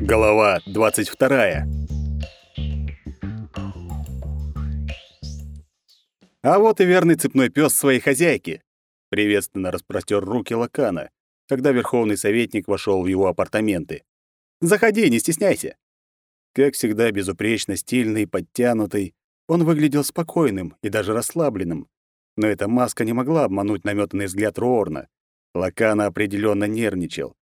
Голова 22. А вот и верный цепной пес своей хозяйки. Приветственно распростер руки Лакана, когда верховный советник вошел в его апартаменты. Заходи, не стесняйся. Как всегда, безупречно стильный, подтянутый, он выглядел спокойным и даже расслабленным. Но эта маска не могла обмануть наметанный взгляд Роорна. Лакана определенно нервничал.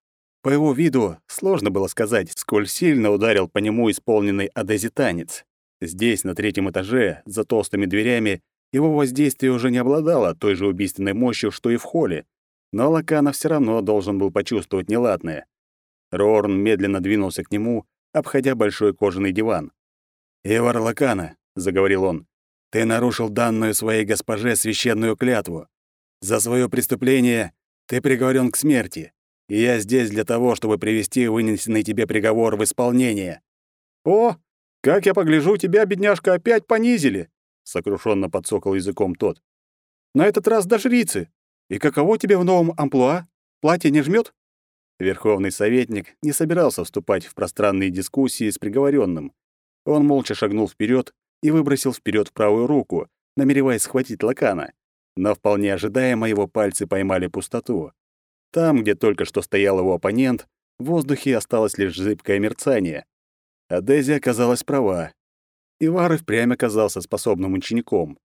По его виду сложно было сказать, сколь сильно ударил по нему исполненный Адези танец. Здесь, на третьем этаже, за толстыми дверями, его воздействие уже не обладало той же убийственной мощью, что и в холле. Но Лакана все равно должен был почувствовать неладное. Рорн медленно двинулся к нему, обходя большой кожаный диван. «Ивар Лакана», — заговорил он, — «ты нарушил данную своей госпоже священную клятву. За свое преступление ты приговорен к смерти, и я здесь для того, чтобы привести вынесенный тебе приговор в исполнение». «О, как я погляжу, тебя, бедняжка, опять понизили!» — сокрушенно подсокал языком тот. «На этот раз до жрицы. И каково тебе в новом амплуа? Платье не жмет? Верховный советник не собирался вступать в пространные дискуссии с приговоренным. Он молча шагнул вперед и выбросил вперед правую руку, намереваясь схватить Лакана но вполне ожидаемо его пальцы поймали пустоту. Там, где только что стоял его оппонент, в воздухе осталось лишь зыбкое мерцание. А Дези оказалась права. Ивар и впрямь оказался способным учеником.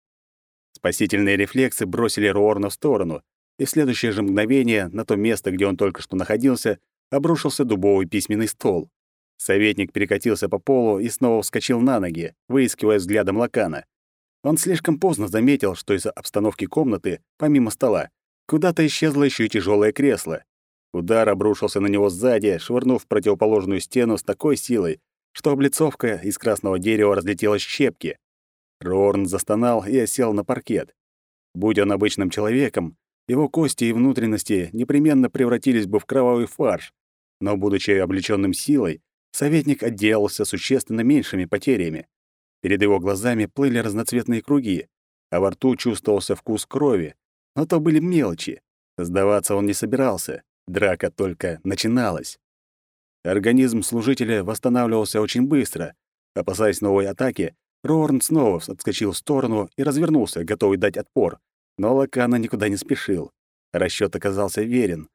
Спасительные рефлексы бросили Руорна в сторону, и в следующее же мгновение на то место, где он только что находился, обрушился дубовый письменный стол. Советник перекатился по полу и снова вскочил на ноги, выискивая взглядом Лакана. Он слишком поздно заметил, что из обстановки комнаты, помимо стола, куда-то исчезло еще и тяжелое кресло. Удар обрушился на него сзади, швырнув противоположную стену с такой силой, что облицовка из красного дерева разлетелась в щепки. Рорн застонал и осел на паркет. Будь он обычным человеком, его кости и внутренности непременно превратились бы в кровавый фарш, но, будучи облечённым силой, советник отделался существенно меньшими потерями. Перед его глазами плыли разноцветные круги, а во рту чувствовался вкус крови. Но то были мелочи. Сдаваться он не собирался. Драка только начиналась. Организм служителя восстанавливался очень быстро. Опасаясь новой атаки, Рорн снова отскочил в сторону и развернулся, готовый дать отпор. Но Лакана никуда не спешил. Расчёт оказался верен.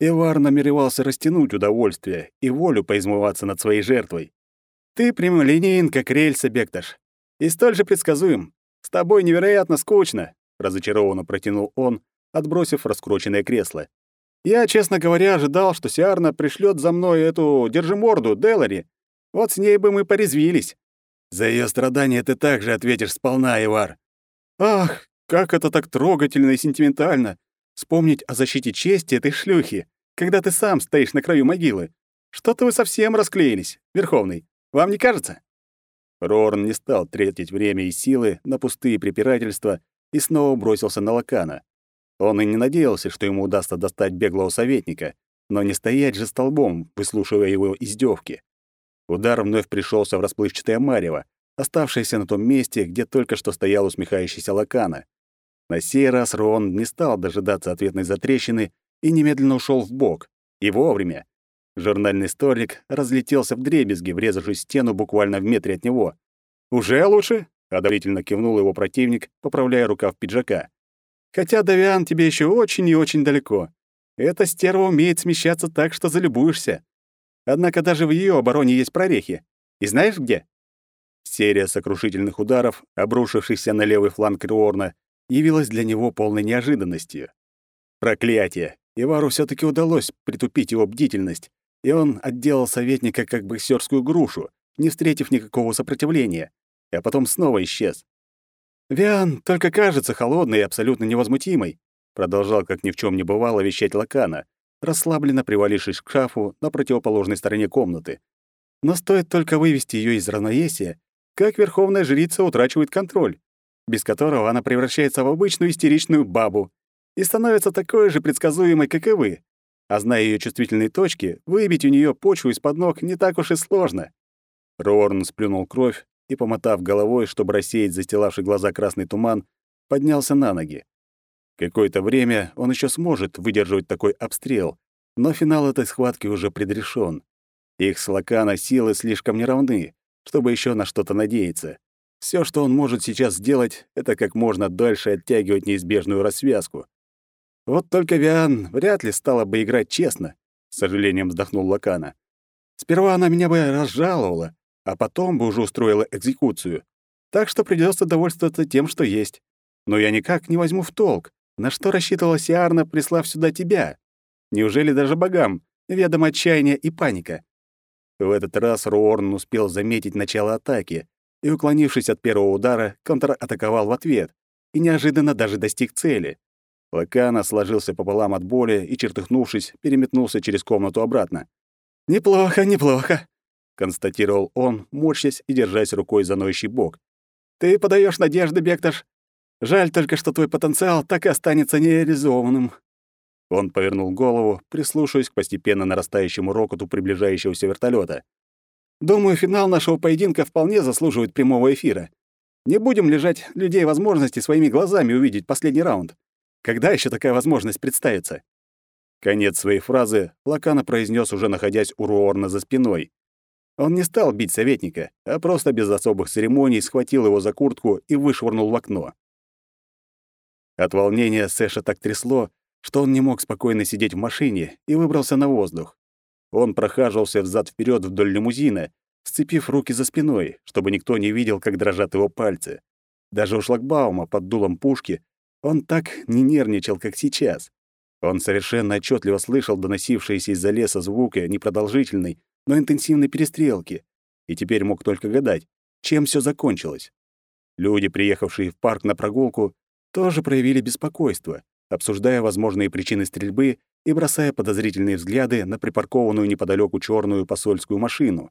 Ивар намеревался растянуть удовольствие и волю поизмываться над своей жертвой. Ты прямолинеен, как рельсы, Бекташ. И столь же предсказуем. С тобой невероятно скучно, разочарованно протянул он, отбросив раскрученное кресло. Я, честно говоря, ожидал, что Сиарна пришлет за мной эту держиморду Делари. Вот с ней бы мы порезвились. За ее страдания ты также ответишь сполна, Ивар. Ах, как это так трогательно и сентиментально. Вспомнить о защите чести этой шлюхи, когда ты сам стоишь на краю могилы. Что-то вы совсем расклеились, Верховный. Вам не кажется?» Рорн не стал тратить время и силы на пустые препирательства и снова бросился на Лакана. Он и не надеялся, что ему удастся достать беглого советника, но не стоять же столбом, выслушивая его издевки. Удар вновь пришелся в расплывчатое марево, оставшееся на том месте, где только что стоял усмехающийся Лакана. На сей раз Рон не стал дожидаться ответной затрещины и немедленно ушел в бок. И вовремя. Журнальный столик разлетелся в дребезги, врезавшись в стену буквально в метре от него. «Уже лучше?» — одобрительно кивнул его противник, поправляя рукав пиджака. «Хотя, Давиан, тебе еще очень и очень далеко. Эта стерва умеет смещаться так, что залюбуешься. Однако даже в ее обороне есть прорехи. И знаешь где?» Серия сокрушительных ударов, обрушившихся на левый фланг Риорна, явилась для него полной неожиданностью. Проклятие! Ивару все таки удалось притупить его бдительность, и он отделал советника как боксерскую грушу, не встретив никакого сопротивления, а потом снова исчез. «Виан только кажется холодной и абсолютно невозмутимой», продолжал, как ни в чем не бывало, вещать Лакана, расслабленно привалившись к шафу на противоположной стороне комнаты. Но стоит только вывести ее из равновесия, как верховная жрица утрачивает контроль, без которого она превращается в обычную истеричную бабу и становится такой же предсказуемой, как и вы, а зная ее чувствительные точки, выбить у нее почву из-под ног не так уж и сложно. Рорн сплюнул кровь и, помотав головой, чтобы рассеять застилавший глаза красный туман, поднялся на ноги. Какое-то время он еще сможет выдерживать такой обстрел, но финал этой схватки уже предрешен. Их с Лакана силы слишком неравны, чтобы еще на что-то надеяться. Все, что он может сейчас сделать, это как можно дольше оттягивать неизбежную рассвязку. Вот только Виан вряд ли стала бы играть честно, с сожалением вздохнул Лакана. Сперва она меня бы разжаловала, а потом бы уже устроила экзекуцию. Так что придется довольствоваться тем, что есть. Но я никак не возьму в толк, на что рассчитывала Сиарна, прислав сюда тебя. Неужели даже богам ведом отчаяние и паника? В этот раз Руорн успел заметить начало атаки и, уклонившись от первого удара, контратаковал в ответ и неожиданно даже достиг цели. Лакана сложился пополам от боли и, чертыхнувшись, переметнулся через комнату обратно. «Неплохо, неплохо», — констатировал он, морщась и держась рукой за ноющий бок. «Ты подаешь надежды, Бекташ. Жаль только, что твой потенциал так и останется нереализованным». Он повернул голову, прислушиваясь к постепенно нарастающему рокоту приближающегося вертолета. «Думаю, финал нашего поединка вполне заслуживает прямого эфира. Не будем лежать людей возможности своими глазами увидеть последний раунд. Когда еще такая возможность представится? Конец своей фразы Лакана произнес уже находясь у Руорна за спиной. Он не стал бить советника, а просто без особых церемоний схватил его за куртку и вышвырнул в окно. От волнения Сэша так трясло, что он не мог спокойно сидеть в машине и выбрался на воздух. Он прохаживался взад вперед вдоль лимузина, сцепив руки за спиной, чтобы никто не видел, как дрожат его пальцы. Даже у шлагбаума под дулом пушки он так не нервничал, как сейчас. Он совершенно отчетливо слышал доносившиеся из-за леса звуки непродолжительной, но интенсивной перестрелки, и теперь мог только гадать, чем все закончилось. Люди, приехавшие в парк на прогулку, тоже проявили беспокойство, обсуждая возможные причины стрельбы и бросая подозрительные взгляды на припаркованную неподалеку черную посольскую машину.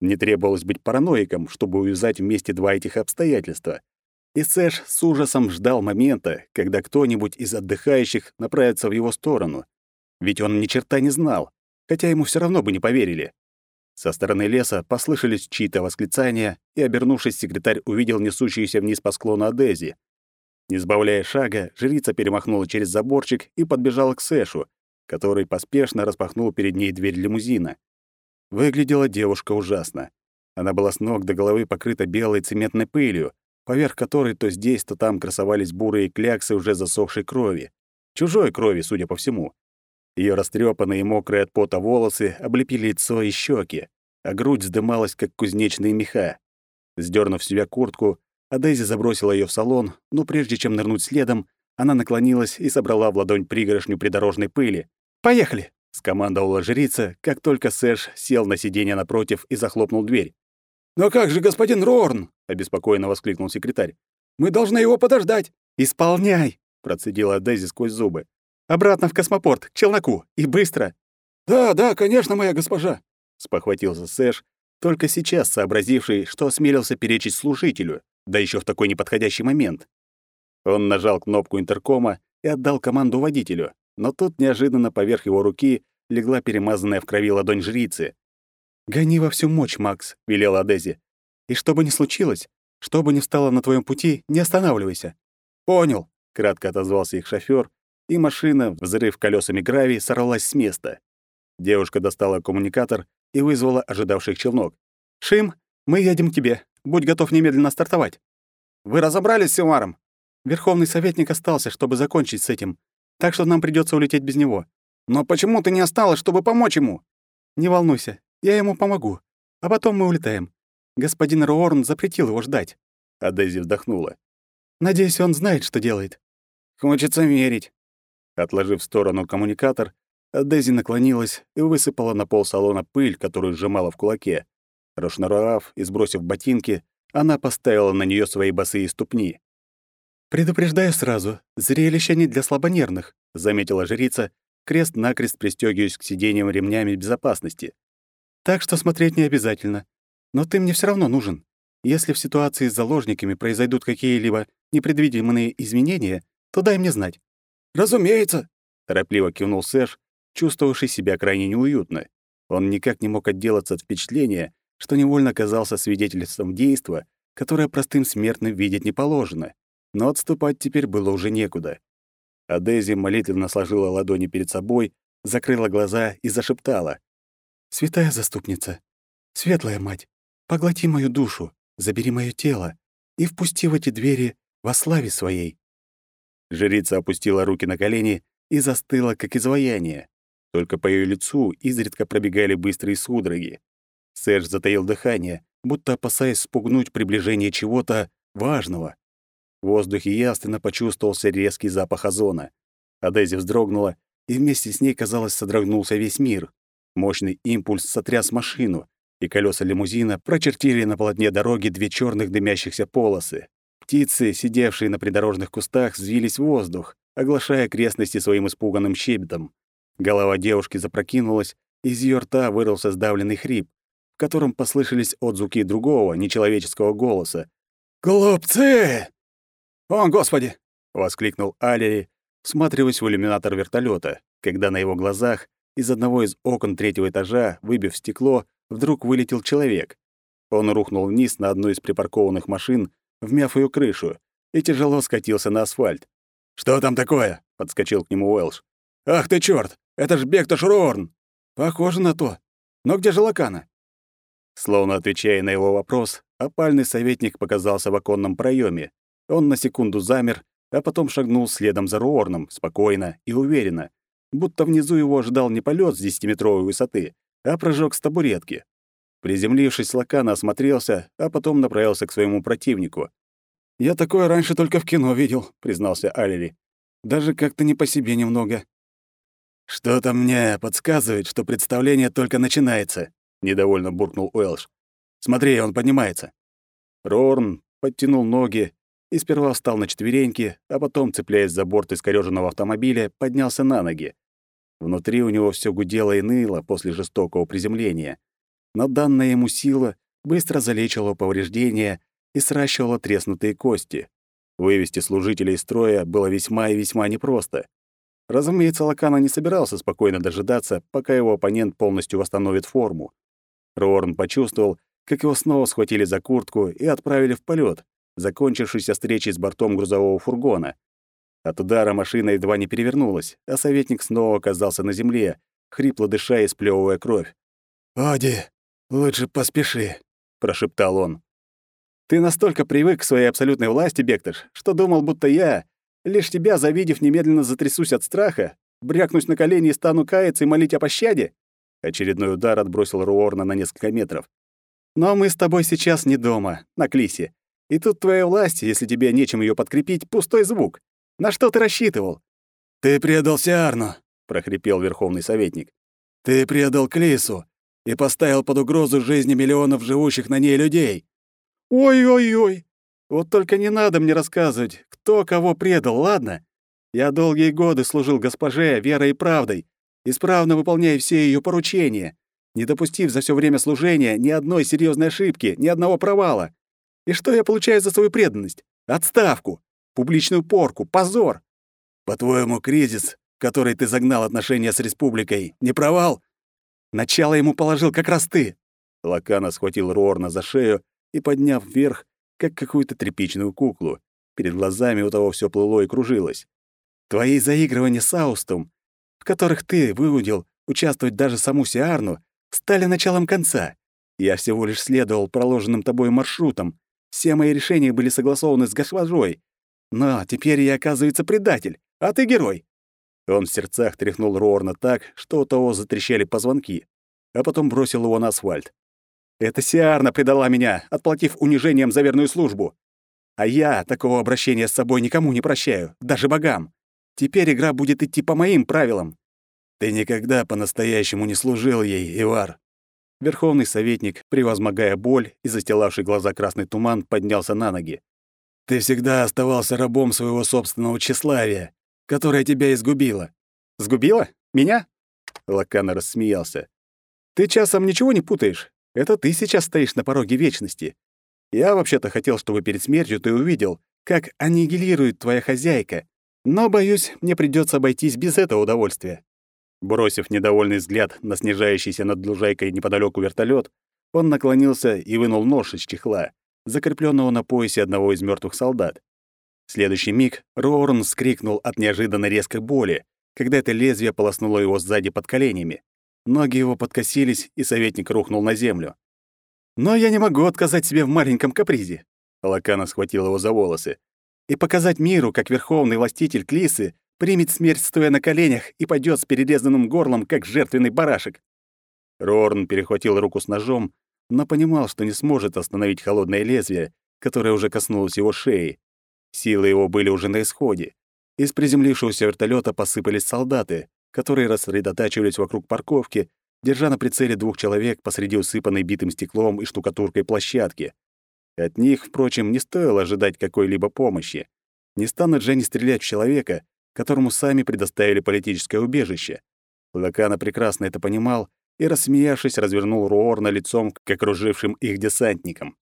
Не требовалось быть параноиком, чтобы увязать вместе два этих обстоятельства. И Сэш с ужасом ждал момента, когда кто-нибудь из отдыхающих направится в его сторону. Ведь он ни черта не знал, хотя ему все равно бы не поверили. Со стороны леса послышались чьи-то восклицания, и, обернувшись, секретарь увидел несущуюся вниз по склону Адези. Не сбавляя шага, жрица перемахнула через заборчик и подбежала к Сэшу, который поспешно распахнул перед ней дверь лимузина. Выглядела девушка ужасно. Она была с ног до головы покрыта белой цементной пылью, поверх которой то здесь, то там красовались бурые кляксы уже засохшей крови. Чужой крови, судя по всему. Ее растрепанные и мокрые от пота волосы облепили лицо и щеки, а грудь вздымалась, как кузнечные меха. Сдернув с себя куртку, а Дейзи забросила ее в салон, но прежде чем нырнуть следом, она наклонилась и собрала в ладонь пригоршню придорожной пыли. «Поехали!» — скомандовала жрица, как только Сэш сел на сиденье напротив и захлопнул дверь. «Но как же господин Рорн?» — обеспокоенно воскликнул секретарь. «Мы должны его подождать!» «Исполняй!» — процедила Дейзи сквозь зубы. «Обратно в космопорт, к челноку, и быстро!» «Да, да, конечно, моя госпожа!» — спохватился Сэш, только сейчас сообразивший, что осмелился перечить служителю, да еще в такой неподходящий момент. Он нажал кнопку интеркома и отдал команду водителю, но тут неожиданно поверх его руки легла перемазанная в крови ладонь жрицы. «Гони во всю мощь, Макс», — велела Адези. «И что бы ни случилось, что бы ни встало на твоем пути, не останавливайся». «Понял», — кратко отозвался их шофёр, и машина, взрыв колесами гравий, сорвалась с места. Девушка достала коммуникатор и вызвала ожидавших челнок. «Шим, мы едем к тебе. Будь готов немедленно стартовать». «Вы разобрались с Силмаром?» «Верховный советник остался, чтобы закончить с этим, так что нам придется улететь без него». «Но почему ты не осталась, чтобы помочь ему?» «Не волнуйся, я ему помогу, а потом мы улетаем. Господин Роорн запретил его ждать». А Дейзи вздохнула. «Надеюсь, он знает, что делает». «Хочется верить». Отложив в сторону коммуникатор, Дейзи наклонилась и высыпала на пол салона пыль, которую сжимала в кулаке. Расшнуровав и сбросив ботинки, она поставила на нее свои босые ступни. «Предупреждаю сразу, зрелище не для слабонервных», — заметила жрица, крест-накрест пристёгиваясь к сиденьям ремнями безопасности. «Так что смотреть не обязательно. Но ты мне все равно нужен. Если в ситуации с заложниками произойдут какие-либо непредвиденные изменения, то дай мне знать». «Разумеется», — торопливо кивнул Сэш, чувствовавший себя крайне неуютно. Он никак не мог отделаться от впечатления, что невольно оказался свидетельством действа, которое простым смертным видеть не положено. Но отступать теперь было уже некуда. А Дейзи молитвенно сложила ладони перед собой, закрыла глаза и зашептала. «Святая заступница, светлая мать, поглоти мою душу, забери моё тело и впусти в эти двери во славе своей». Жрица опустила руки на колени и застыла, как изваяние. Только по её лицу изредка пробегали быстрые судороги. Серж затаил дыхание, будто опасаясь спугнуть приближение чего-то важного. В воздухе ясно почувствовался резкий запах озона. А вздрогнула, и вместе с ней, казалось, содрогнулся весь мир. Мощный импульс сотряс машину, и колеса лимузина прочертили на полотне дороги две черных дымящихся полосы. Птицы, сидевшие на придорожных кустах, взвились в воздух, оглашая окрестности своим испуганным щебетом. Голова девушки запрокинулась, из её рта вырвался сдавленный хрип, в котором послышались отзвуки другого, нечеловеческого голоса. «Глупцы!» «О, Господи!» — воскликнул Алери, всматриваясь в иллюминатор вертолета, когда на его глазах из одного из окон третьего этажа, выбив стекло, вдруг вылетел человек. Он рухнул вниз на одну из припаркованных машин, вмяв ее крышу, и тяжело скатился на асфальт. «Что там такое?» — подскочил к нему Уэлш. «Ах ты чёрт! Это ж Бектош Рорн!» «Похоже на то. Но где же Лакана?» Словно отвечая на его вопрос, опальный советник показался в оконном проеме. Он на секунду замер, а потом шагнул следом за Руорном, спокойно и уверенно, будто внизу его ожидал не полет с десятиметровой высоты, а прыжок с табуретки. Приземлившись, Лакана осмотрелся, а потом направился к своему противнику. «Я такое раньше только в кино видел», — признался Алили. «Даже как-то не по себе немного». «Что-то мне подсказывает, что представление только начинается», — недовольно буркнул Уэлш. «Смотри, он поднимается». Рорн подтянул ноги и сперва встал на четвереньки, а потом, цепляясь за борт искорёженного автомобиля, поднялся на ноги. Внутри у него все гудело и ныло после жестокого приземления. Но данная ему сила быстро залечила повреждения и сращивала треснутые кости. Вывести служителей из строя было весьма и весьма непросто. Разумеется, Лакана не собирался спокойно дожидаться, пока его оппонент полностью восстановит форму. Рорн почувствовал, как его снова схватили за куртку и отправили в полет, закончившийся встречей с бортом грузового фургона. От удара машина едва не перевернулась, а советник снова оказался на земле, хрипло дыша и сплёвывая кровь. «Оди, лучше поспеши», — прошептал он. «Ты настолько привык к своей абсолютной власти, Бектыш, что думал, будто я, лишь тебя завидев, немедленно затрясусь от страха, брякнусь на колени и стану каяться и молить о пощаде?» Очередной удар отбросил Руорна на несколько метров. «Но мы с тобой сейчас не дома, на Клисе. И тут твоя власть, если тебе нечем ее подкрепить, пустой звук. На что ты рассчитывал? Ты предал Сиарну, прохрипел верховный советник. Ты предал Клису и поставил под угрозу жизни миллионов живущих на ней людей. Ой-ой-ой. Вот только не надо мне рассказывать, кто кого предал, ладно? Я долгие годы служил госпоже верой и правдой, исправно выполняя все ее поручения, не допустив за все время служения ни одной серьезной ошибки, ни одного провала. И что я получаю за свою преданность? Отставку, публичную порку, позор. По-твоему, кризис, который ты загнал отношения с республикой, не провал? Начало ему положил как раз ты. Лакана схватил Рорна за шею и, подняв вверх, как какую-то тряпичную куклу. Перед глазами у того все плыло и кружилось. Твои заигрывания с Аустом, в которых ты выудил участвовать даже саму Сиарну, стали началом конца. Я всего лишь следовал проложенным тобой маршрутам, все мои решения были согласованы с госпожой. Но теперь я, оказывается, предатель, а ты герой». Он в сердцах тряхнул Рорна так, что у того затрещали позвонки, а потом бросил его на асфальт. «Это Сиарна предала меня, отплатив унижением за верную службу. А я такого обращения с собой никому не прощаю, даже богам. Теперь игра будет идти по моим правилам». «Ты никогда по-настоящему не служил ей, Ивар», Верховный советник, превозмогая боль и застилавший глаза красный туман, поднялся на ноги. «Ты всегда оставался рабом своего собственного тщеславия, которое тебя изгубило». «Сгубило? Меня?» Лакана рассмеялся. «Ты часом ничего не путаешь? Это ты сейчас стоишь на пороге вечности. Я вообще-то хотел, чтобы перед смертью ты увидел, как аннигилирует твоя хозяйка, но, боюсь, мне придется обойтись без этого удовольствия. Бросив недовольный взгляд на снижающийся над лужайкой неподалеку вертолет, он наклонился и вынул нож из чехла, закрепленного на поясе одного из мертвых солдат. Следующий миг Рорн вскрикнул от неожиданно резкой боли, когда это лезвие полоснуло его сзади под коленями. Ноги его подкосились, и советник рухнул на землю. «Но я не могу отказать себе в маленьком капризе!» Лакана схватил его за волосы. «И показать миру, как верховный властитель Клисы примет смерть, стоя на коленях, и пойдет с перерезанным горлом, как жертвенный барашек!» Рорн перехватил руку с ножом, но понимал, что не сможет остановить холодное лезвие, которое уже коснулось его шеи. Силы его были уже на исходе. Из приземлившегося вертолета посыпались солдаты, которые рассредотачивались вокруг парковки, держа на прицеле двух человек посреди усыпанной битым стеклом и штукатуркой площадки. От них, впрочем, не стоило ожидать какой-либо помощи. Не станут же они стрелять в человека, которому сами предоставили политическое убежище. Лакана прекрасно это понимал и, рассмеявшись, развернул Руорна лицом к окружившим их десантникам.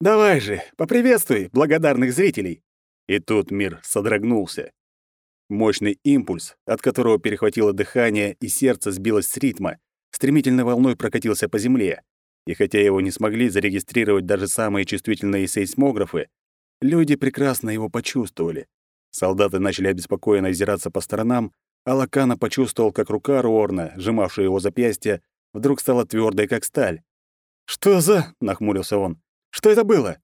«Давай же, поприветствуй благодарных зрителей!» И тут мир содрогнулся. Мощный импульс, от которого перехватило дыхание и сердце сбилось с ритма, стремительной волной прокатился по земле. И хотя его не смогли зарегистрировать даже самые чувствительные сейсмографы, люди прекрасно его почувствовали. Солдаты начали обеспокоенно озираться по сторонам, а Лакана почувствовал, как рука Руорна, сжимавшая его запястье, вдруг стала твердой, как сталь. «Что за...» — нахмурился он. «Что это было?»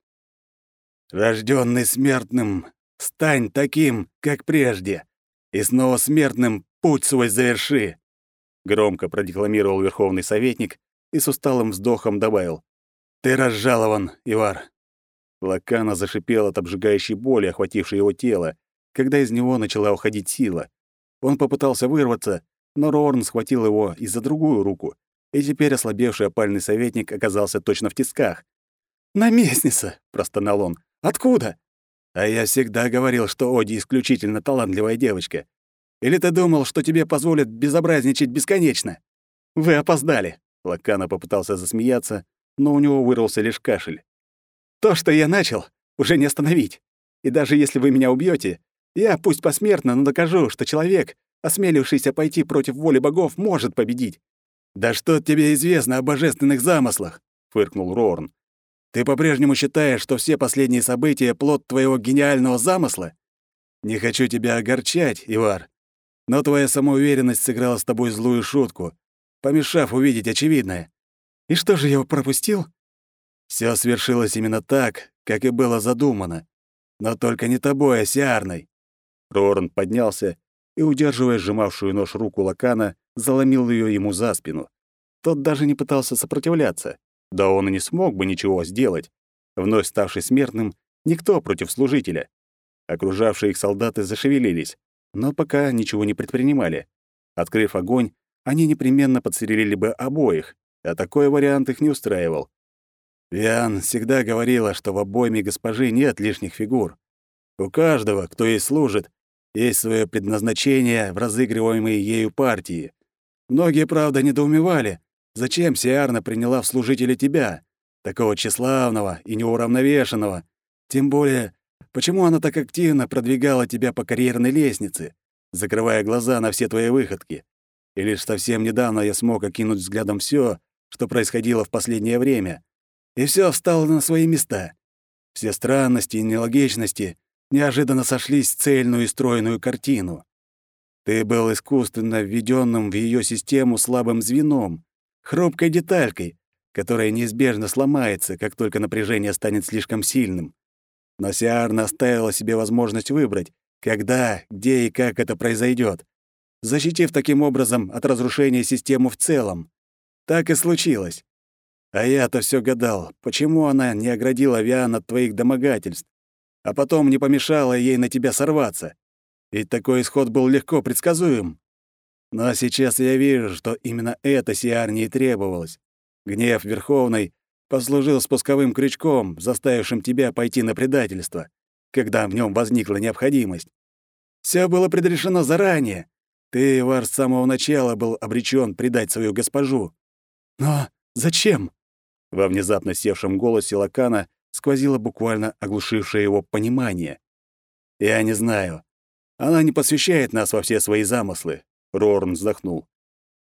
«Рожденный смертным, стань таким, как прежде и снова смертным путь свой заверши!» Громко продекламировал верховный советник и с усталым вздохом добавил. «Ты разжалован, Ивар!» Лакана зашипел от обжигающей боли, охватившей его тело, когда из него начала уходить сила. Он попытался вырваться, но Рорн схватил его и за другую руку, и теперь ослабевший опальный советник оказался точно в тисках. «Наместница!» — простонал он. «Откуда?» А я всегда говорил, что Оди исключительно талантливая девочка. Или ты думал, что тебе позволят безобразничать бесконечно? Вы опоздали. Лакана попытался засмеяться, но у него вырвался лишь кашель. То, что я начал, уже не остановить. И даже если вы меня убьете, я, пусть посмертно, но докажу, что человек, осмелившийся пойти против воли богов, может победить. «Да что тебе известно о божественных замыслах?» — фыркнул Рорн. Ты по-прежнему считаешь, что все последние события — плод твоего гениального замысла? Не хочу тебя огорчать, Ивар, но твоя самоуверенность сыграла с тобой злую шутку, помешав увидеть очевидное. И что же я пропустил? Все свершилось именно так, как и было задумано. Но только не тобой, а Сиарной. Рорн поднялся и, удерживая сжимавшую нож руку Лакана, заломил ее ему за спину. Тот даже не пытался сопротивляться. Да он и не смог бы ничего сделать. Вновь ставший смертным, никто против служителя. Окружавшие их солдаты зашевелились, но пока ничего не предпринимали. Открыв огонь, они непременно подстрелили бы обоих, а такой вариант их не устраивал. Виан всегда говорила, что в обойме госпожи нет лишних фигур. У каждого, кто ей служит, есть свое предназначение в разыгрываемой ею партии. Многие, правда, недоумевали, Зачем Сиарна приняла в служители тебя, такого тщеславного и неуравновешенного? Тем более, почему она так активно продвигала тебя по карьерной лестнице, закрывая глаза на все твои выходки? И лишь совсем недавно я смог окинуть взглядом все, что происходило в последнее время, и все встало на свои места. Все странности и нелогичности неожиданно сошлись в цельную и стройную картину. Ты был искусственно введенным в ее систему слабым звеном, хрупкой деталькой, которая неизбежно сломается, как только напряжение станет слишком сильным. Но Сиарна оставила себе возможность выбрать, когда, где и как это произойдет, защитив таким образом от разрушения систему в целом. Так и случилось. А я-то все гадал, почему она не оградила Виан от твоих домогательств, а потом не помешала ей на тебя сорваться. Ведь такой исход был легко предсказуем. Но сейчас я вижу, что именно это Сиарне и требовалось. Гнев Верховной послужил спусковым крючком, заставившим тебя пойти на предательство, когда в нем возникла необходимость. Все было предрешено заранее. Ты, Вар, с самого начала был обречен предать свою госпожу. Но зачем? Во внезапно севшем голосе Лакана сквозило буквально оглушившее его понимание. Я не знаю. Она не посвящает нас во все свои замыслы. Рорн вздохнул.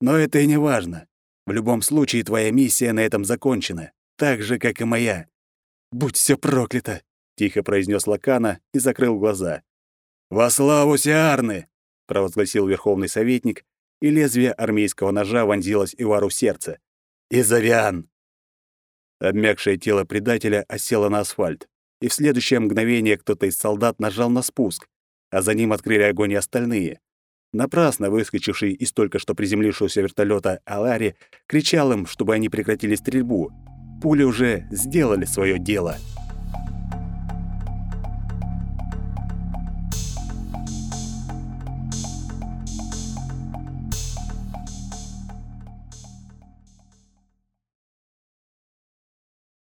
«Но это и не важно. В любом случае твоя миссия на этом закончена, так же, как и моя. Будь все проклято!» — тихо произнес Лакана и закрыл глаза. «Во славу Сиарны!» — провозгласил верховный советник и лезвие армейского ножа вонзилось Ивару в сердце. «Изавиан!» Обмякшее тело предателя осело на асфальт, и в следующее мгновение кто-то из солдат нажал на спуск, а за ним открыли огонь и остальные. Напрасно выскочивший из только что приземлившегося вертолета Алари кричал им, чтобы они прекратили стрельбу. Пули уже сделали свое дело.